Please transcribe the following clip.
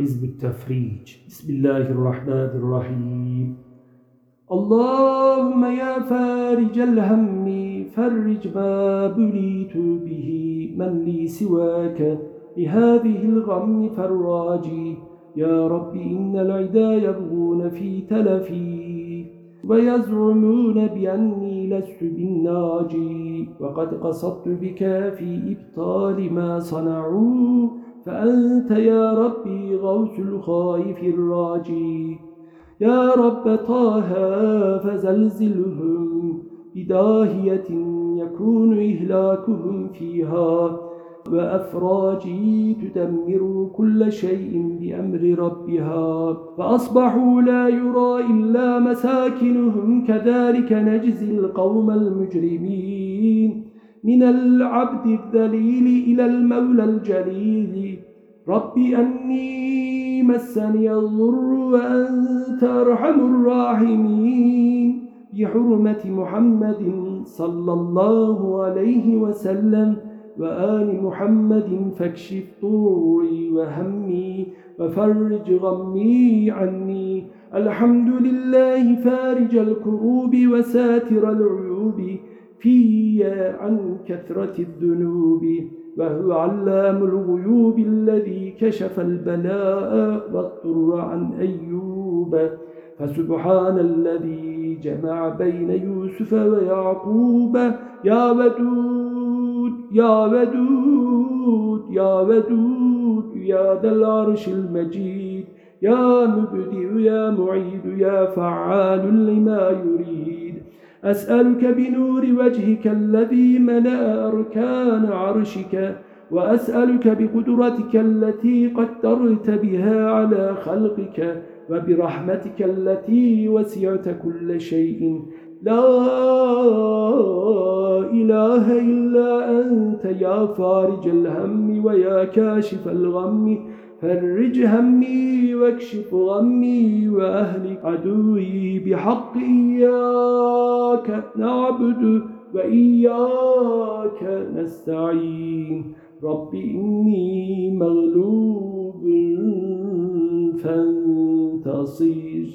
حزب التفريج. بسم الله الرحمن الرحيم. اللهم يا فارج الهم فرج ما بليت به من لي سواك لهذه الغم فراجي يا رب إن العدا يبغون في تلفي ويزعمون بأني لست بالناجي. وقد قصدت بك في إبطال ما صنعوا فأنت يا ربي غوث الخائف الراجي. يا رب طه فزلزلهم بداهية يكون إهلاكهم فيها. وأفراجي تدمر كل شيء بأمر ربها. فأصبحوا لا يرى إلا مساكنهم. كذلك نجزي القوم المجرمين. من العبد الذليل إلى المولى الجليل. رب أني مسني الضر وأنت أرحم الراحمين. بحرمة محمد صلى الله عليه وسلم وآل محمد فاكشف طوري وهمي وفرج غمي عني. الحمد لله فارج الكروب وساتر العيوب في عن كثرة الذنوب وهو علام الغيوب الذي كشف البلاء والضر عن أيوب. فسبحان الذي جمع بين يوسف ويعقوب. يا ودود يا ودود يا ودود يا ذا العرش المجيد. يا مبدئ يا معيد يا فعال لما يريد. أسألك بنور وجهك الذي ملأ أركان عرشك وأسألك بقدرتك التي قدرت بها على خلقك وبرحمتك التي وسعت كل شيء. لا إله إلا أنت يا فارج الهم ويا كاشف الغم. فرج همي واكشف غمي وأهلك عدوي بحق إياك نعبد وإياك نستعين. رب إني مغلوب فانتصير